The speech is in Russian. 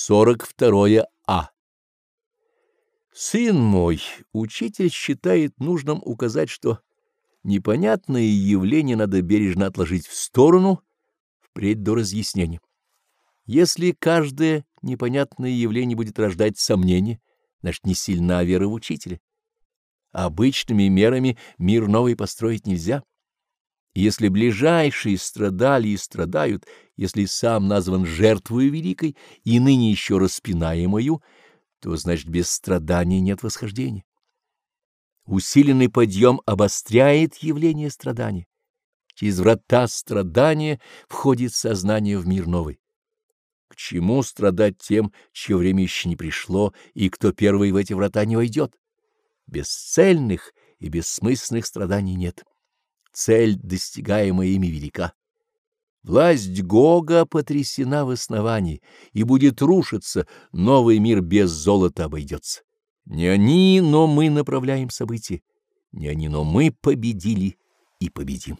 42 А. Сын мой, учитель считает нужным указать, что непонятные явления надо бережно отложить в сторону, впредь до разъяснения. Если каждое непонятное явление будет рождать сомнения, значит, не сильна вера в учителя. Обычными мерами мир новый построить нельзя. Если ближайшие страдали и страдают, если сам назван жертвою великой и ныне еще распинаемою, то, значит, без страданий нет восхождения. Усиленный подъем обостряет явление страдания. Через врата страдания входит сознание в мир новый. К чему страдать тем, чье время еще не пришло, и кто первый в эти врата не войдет? Бесцельных и бессмысленных страданий нет цель, достигаемая ими, велика. Власть Гога потрясена в основании, и будет рушиться, новый мир без золота обойдется. Не они, но мы направляем события, не они, но мы победили и победим.